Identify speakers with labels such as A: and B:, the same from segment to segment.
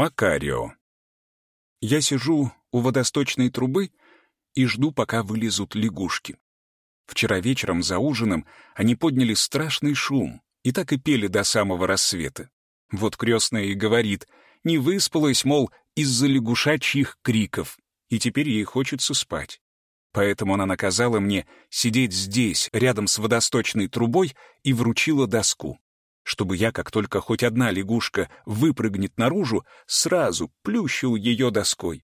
A: Макарио. Я сижу у водосточной трубы и жду, пока вылезут лягушки. Вчера вечером за ужином они подняли страшный шум и так и пели до самого рассвета. Вот крестная и говорит, не выспалась, мол, из-за лягушачьих криков, и теперь ей хочется спать. Поэтому она наказала мне сидеть здесь, рядом с водосточной трубой, и вручила доску. Чтобы я, как только хоть одна лягушка выпрыгнет наружу, сразу плющил ее доской.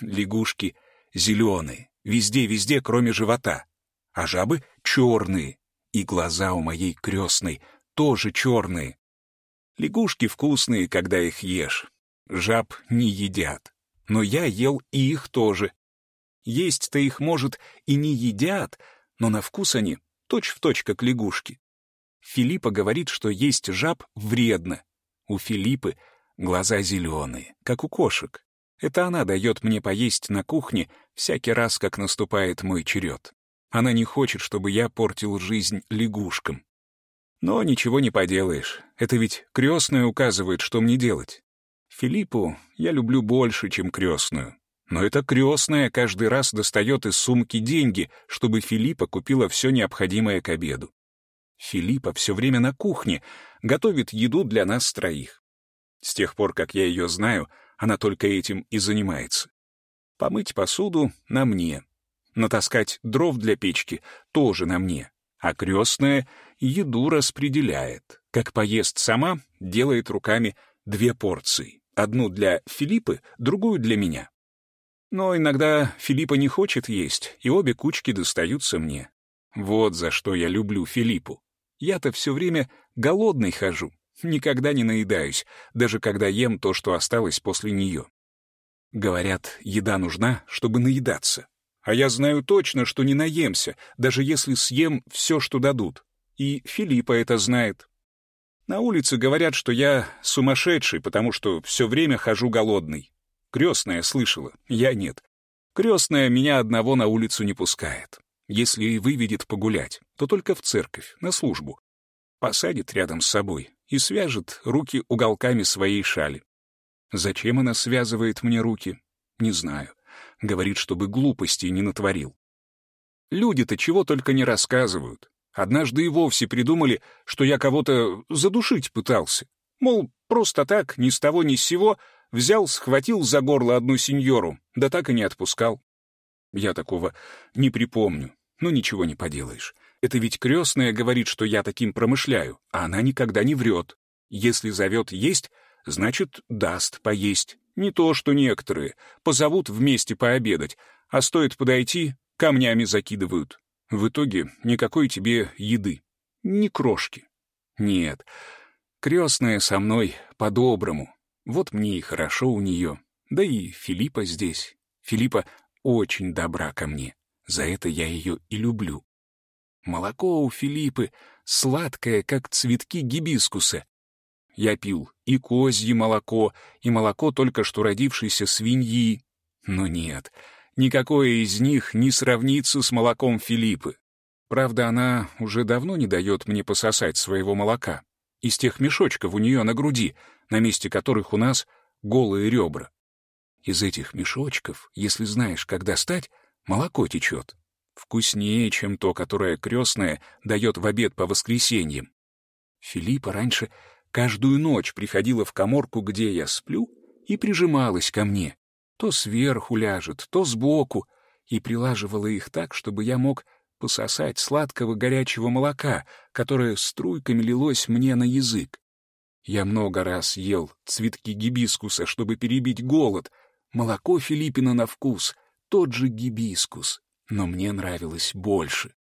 A: Лягушки зеленые, везде-везде, кроме живота. А жабы черные, и глаза у моей крестной тоже черные. Лягушки вкусные, когда их ешь. Жаб не едят. Но я ел и их тоже. Есть-то их, может, и не едят, но на вкус они точь-в-точь, точь, как лягушки. Филиппа говорит, что есть жаб вредно. У Филиппы глаза зеленые, как у кошек. Это она дает мне поесть на кухне всякий раз, как наступает мой черед. Она не хочет, чтобы я портил жизнь лягушкам. Но ничего не поделаешь. Это ведь крестная указывает, что мне делать. Филиппу я люблю больше, чем крестную. Но эта крестная каждый раз достает из сумки деньги, чтобы Филиппа купила все необходимое к обеду. Филиппа все время на кухне, готовит еду для нас троих. С тех пор, как я ее знаю, она только этим и занимается. Помыть посуду — на мне. Натаскать дров для печки — тоже на мне. А крестная еду распределяет. Как поест сама, делает руками две порции. Одну для Филиппы, другую для меня. Но иногда Филиппа не хочет есть, и обе кучки достаются мне. Вот за что я люблю Филиппу. Я-то все время голодный хожу, никогда не наедаюсь, даже когда ем то, что осталось после нее. Говорят, еда нужна, чтобы наедаться. А я знаю точно, что не наемся, даже если съем все, что дадут. И Филиппа это знает. На улице говорят, что я сумасшедший, потому что все время хожу голодный. Крестная слышала, я нет. Крестная меня одного на улицу не пускает. Если и выведет погулять, то только в церковь, на службу. Посадит рядом с собой и свяжет руки уголками своей шали. Зачем она связывает мне руки? Не знаю. Говорит, чтобы глупостей не натворил. Люди-то чего только не рассказывают. Однажды и вовсе придумали, что я кого-то задушить пытался. Мол, просто так, ни с того ни с сего, Взял, схватил за горло одну сеньору, да так и не отпускал. Я такого не припомню, но ничего не поделаешь. Это ведь крестная говорит, что я таким промышляю, а она никогда не врет. Если зовет есть, значит, даст поесть. Не то, что некоторые. Позовут вместе пообедать, а стоит подойти, камнями закидывают. В итоге никакой тебе еды. Ни крошки. Нет, крестная со мной по-доброму, вот мне и хорошо у нее. Да и Филиппа здесь. Филиппа очень добра ко мне. За это я ее и люблю. Молоко у Филиппы сладкое, как цветки гибискуса. Я пил и козье молоко, и молоко только что родившейся свиньи. Но нет, никакое из них не сравнится с молоком Филиппы. Правда, она уже давно не дает мне пососать своего молока. Из тех мешочков у нее на груди — на месте которых у нас голые ребра. Из этих мешочков, если знаешь, как достать, молоко течет. Вкуснее, чем то, которое крестная дает в обед по воскресеньям. Филиппа раньше каждую ночь приходила в коморку, где я сплю, и прижималась ко мне. То сверху ляжет, то сбоку, и прилаживала их так, чтобы я мог пососать сладкого горячего молока, которое струйками лилось мне на язык. Я много раз ел цветки гибискуса, чтобы перебить голод. Молоко Филиппина на вкус, тот же гибискус. Но мне нравилось больше,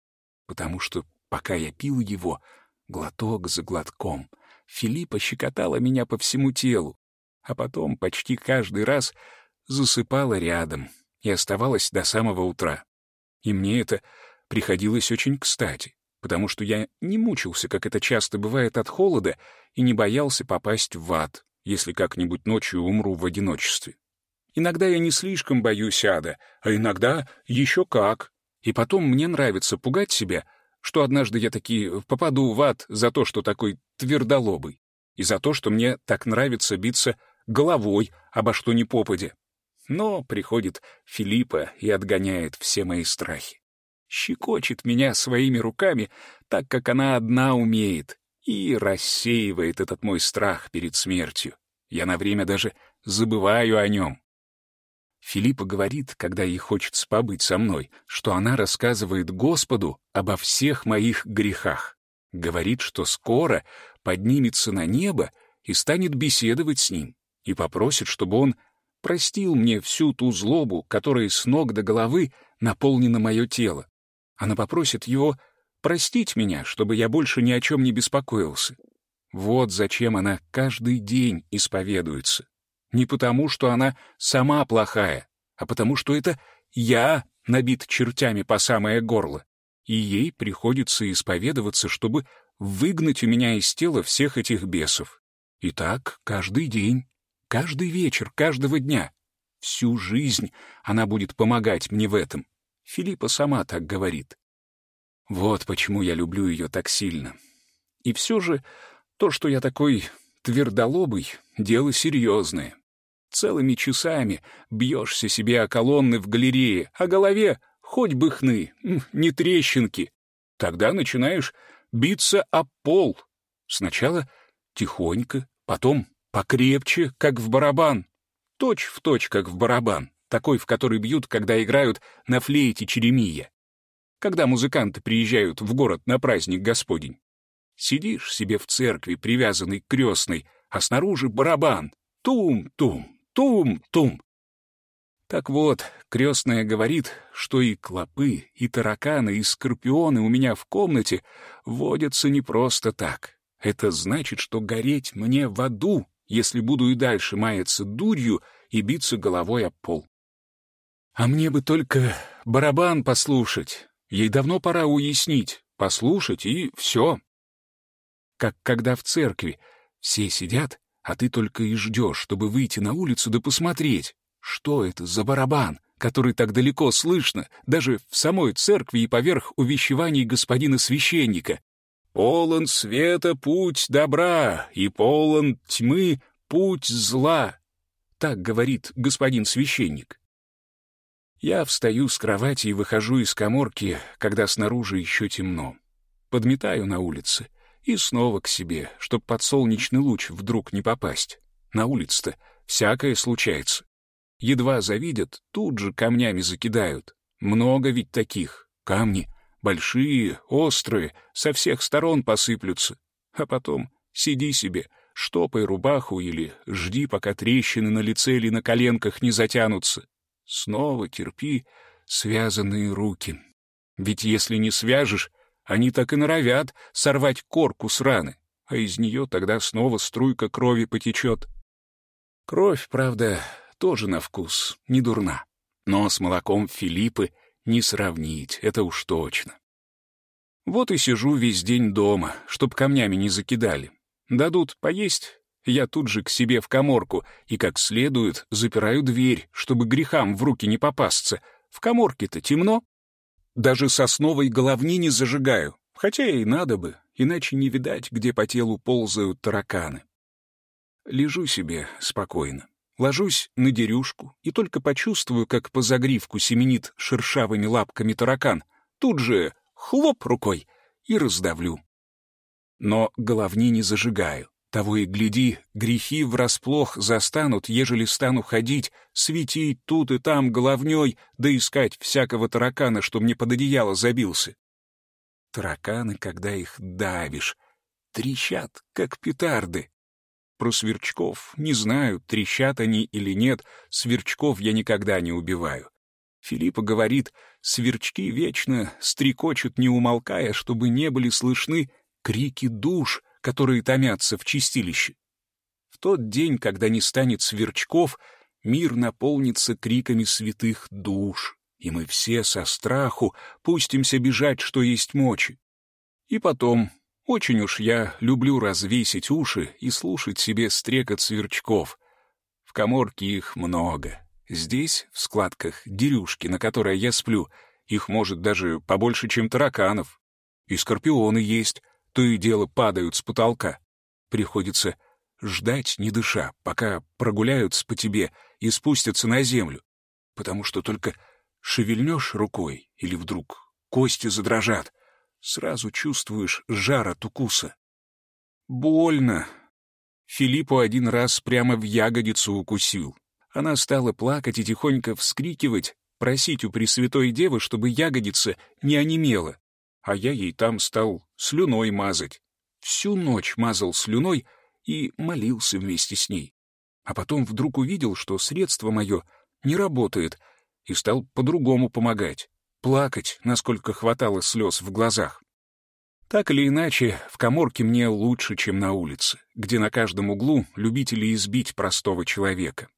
A: потому что, пока я пил его, глоток за глотком, Филиппа щекотала меня по всему телу, а потом почти каждый раз засыпала рядом и оставалась до самого утра. И мне это приходилось очень кстати потому что я не мучился, как это часто бывает от холода, и не боялся попасть в ад, если как-нибудь ночью умру в одиночестве. Иногда я не слишком боюсь ада, а иногда еще как. И потом мне нравится пугать себя, что однажды я таки попаду в ад за то, что такой твердолобый, и за то, что мне так нравится биться головой обо что ни попадя. Но приходит Филиппа и отгоняет все мои страхи. Щекочет меня своими руками, так как она одна умеет, и рассеивает этот мой страх перед смертью. Я на время даже забываю о нем. Филиппа говорит, когда ей хочется побыть со мной, что она рассказывает Господу обо всех моих грехах. Говорит, что скоро поднимется на небо и станет беседовать с ним, и попросит, чтобы он простил мне всю ту злобу, которая с ног до головы наполнена мое тело. Она попросит его простить меня, чтобы я больше ни о чем не беспокоился. Вот зачем она каждый день исповедуется. Не потому, что она сама плохая, а потому, что это я набит чертями по самое горло. И ей приходится исповедоваться, чтобы выгнать у меня из тела всех этих бесов. И так каждый день, каждый вечер, каждого дня. Всю жизнь она будет помогать мне в этом. Филиппа сама так говорит. Вот почему я люблю ее так сильно. И все же то, что я такой твердолобый, дело серьезное. Целыми часами бьешься себе о колонны в галерее, а голове хоть бы хны, не трещинки. Тогда начинаешь биться об пол. Сначала тихонько, потом покрепче, как в барабан. Точь в точь, как в барабан, такой, в который бьют, когда играют на флейте черемия. Когда музыканты приезжают в город на праздник Господень. Сидишь себе в церкви, привязанный к крестной, а снаружи барабан. Тум-тум, тум-тум. Так вот, крестная говорит, что и клопы, и тараканы, и скорпионы у меня в комнате водятся не просто так. Это значит, что гореть мне в аду, если буду и дальше маяться дурью и биться головой об пол. А мне бы только барабан послушать. Ей давно пора уяснить, послушать, и все. Как когда в церкви все сидят, а ты только и ждешь, чтобы выйти на улицу да посмотреть, что это за барабан, который так далеко слышно, даже в самой церкви и поверх увещеваний господина священника? «Полон света путь добра, и полон тьмы путь зла», — так говорит господин священник. Я встаю с кровати и выхожу из коморки, когда снаружи еще темно. Подметаю на улице и снова к себе, чтоб под солнечный луч вдруг не попасть. На улице-то всякое случается. Едва завидят, тут же камнями закидают. Много ведь таких. Камни большие, острые, со всех сторон посыплются. А потом сиди себе, штопай рубаху или жди, пока трещины на лице или на коленках не затянутся. Снова терпи связанные руки. Ведь если не свяжешь, они так и норовят сорвать корку с раны, а из нее тогда снова струйка крови потечет. Кровь, правда, тоже на вкус, не дурна. Но с молоком Филиппы не сравнить, это уж точно. Вот и сижу весь день дома, чтоб камнями не закидали. Дадут поесть, я тут же к себе в коморку и как следует запираю дверь, чтобы грехам в руки не попасться. В коморке-то темно. Даже сосновой головни не зажигаю, хотя и надо бы, иначе не видать, где по телу ползают тараканы. Лежу себе спокойно. Ложусь на дерюшку и только почувствую, как по загривку семенит шершавыми лапками таракан. Тут же хлоп рукой и раздавлю. Но головни не зажигаю. Того и гляди, грехи врасплох застанут, ежели стану ходить, светить тут и там головней, да искать всякого таракана, что мне под одеяло забился. Тараканы, когда их давишь, трещат, как петарды. Про сверчков не знаю, трещат они или нет, сверчков я никогда не убиваю. Филиппа говорит, сверчки вечно стрекочут, не умолкая, чтобы не были слышны крики душ, которые томятся в чистилище. В тот день, когда не станет сверчков, мир наполнится криками святых душ, и мы все со страху пустимся бежать, что есть мочи. И потом очень уж я люблю развесить уши и слушать себе стрекот сверчков. В коморке их много. Здесь, в складках дерюшки, на которой я сплю, их может даже побольше, чем тараканов. И скорпионы есть, то и дело падают с потолка. Приходится ждать, не дыша, пока прогуляются по тебе и спустятся на землю, потому что только шевельнешь рукой или вдруг кости задрожат, сразу чувствуешь жар от укуса. Больно. Филиппу один раз прямо в ягодицу укусил. Она стала плакать и тихонько вскрикивать, просить у Пресвятой Девы, чтобы ягодица не онемела, а я ей там стал слюной мазать. Всю ночь мазал слюной и молился вместе с ней. А потом вдруг увидел, что средство мое не работает, и стал по-другому помогать, плакать, насколько хватало слез в глазах. Так или иначе, в коморке мне лучше, чем на улице, где на каждом углу любители избить простого человека.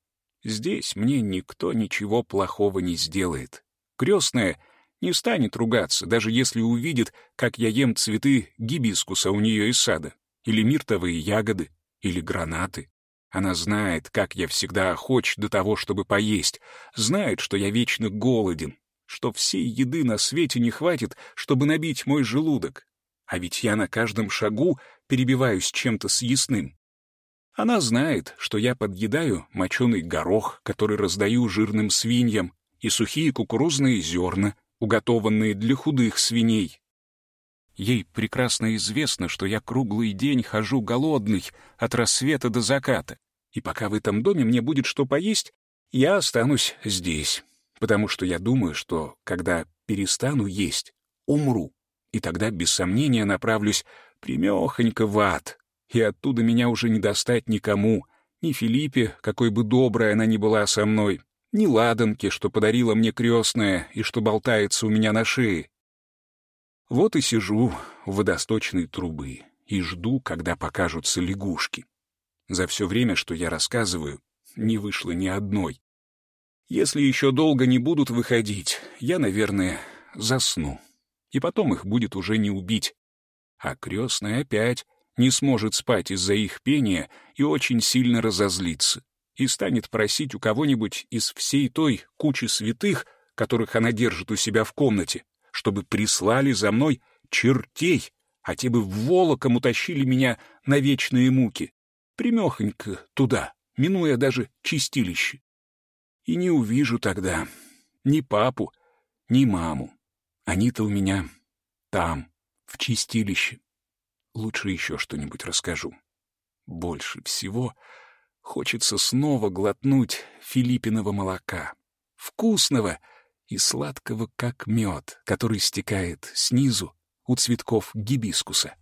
A: Здесь мне никто ничего плохого не сделает. Крестная не станет ругаться, даже если увидит, как я ем цветы гибискуса у нее из сада, или миртовые ягоды, или гранаты. Она знает, как я всегда охоч до того, чтобы поесть, знает, что я вечно голоден, что всей еды на свете не хватит, чтобы набить мой желудок. А ведь я на каждом шагу перебиваюсь чем-то съестным. Она знает, что я подъедаю моченый горох, который раздаю жирным свиньям, и сухие кукурузные зерна, уготованные для худых свиней. Ей прекрасно известно, что я круглый день хожу голодный от рассвета до заката, и пока в этом доме мне будет что поесть, я останусь здесь, потому что я думаю, что, когда перестану есть, умру, и тогда, без сомнения, направлюсь примехонько в ад, и оттуда меня уже не достать никому, ни Филиппе, какой бы добрая она ни была со мной, ни ладанке, что подарила мне крестная и что болтается у меня на шее. Вот и сижу у водосточной трубы и жду, когда покажутся лягушки. За все время, что я рассказываю, не вышло ни одной. Если еще долго не будут выходить, я, наверное, засну. И потом их будет уже не убить. А крестная опять не сможет спать из-за их пения и очень сильно разозлится и станет просить у кого-нибудь из всей той кучи святых, которых она держит у себя в комнате, чтобы прислали за мной чертей, а те бы волоком утащили меня на вечные муки, примехонько туда, минуя даже чистилище. И не увижу тогда ни папу, ни маму. Они-то у меня там, в чистилище. Лучше еще что-нибудь расскажу. Больше всего Хочется снова глотнуть Филиппиного молока. Вкусного и сладкого, как мед, который стекает снизу у цветков гибискуса.